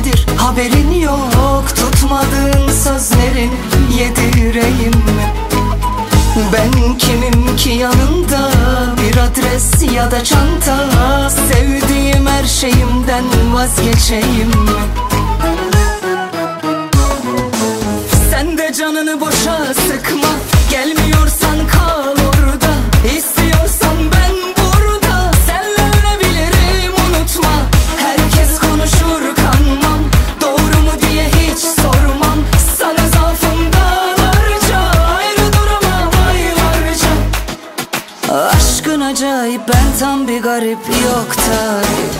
nedir? Haberin yok Tutmadığın sözlerin. Yedi yüreğimi ben kimim ki yanında? Bir adres ya da çanta. Sevdiğim her şeyimden vazgeçeyim. Sen de canını boşa sıkma. Gelmiyorsan garip yok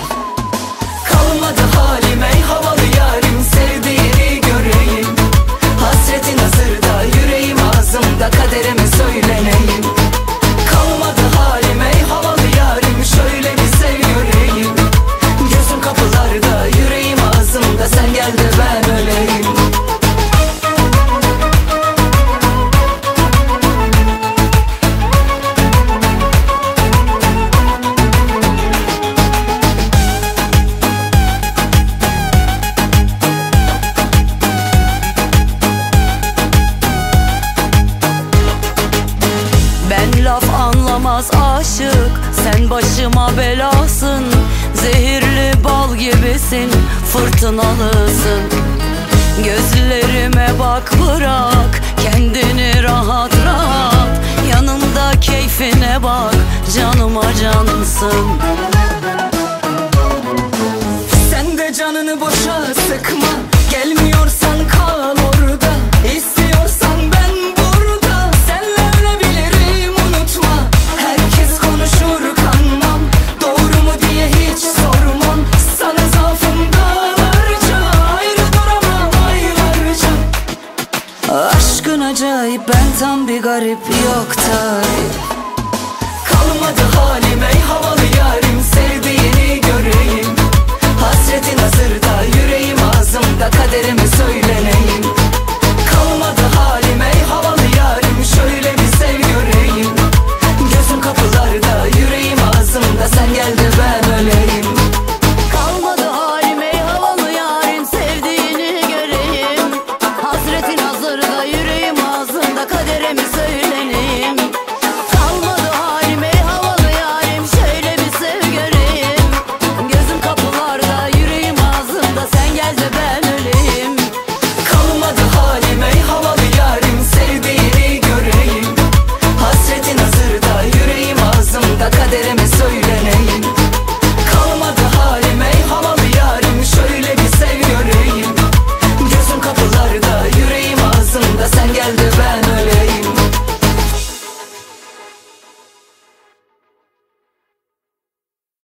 aşık Sen başıma belasın. Zehirli bal gibisin. Fırtınalısın. Gözlerime bak bırak. Kendini rahat rahat. Yanımda keyfine bak. Canıma cansın. Sen de canını boşa sıkma. acayip ben tam bir garip yok tarif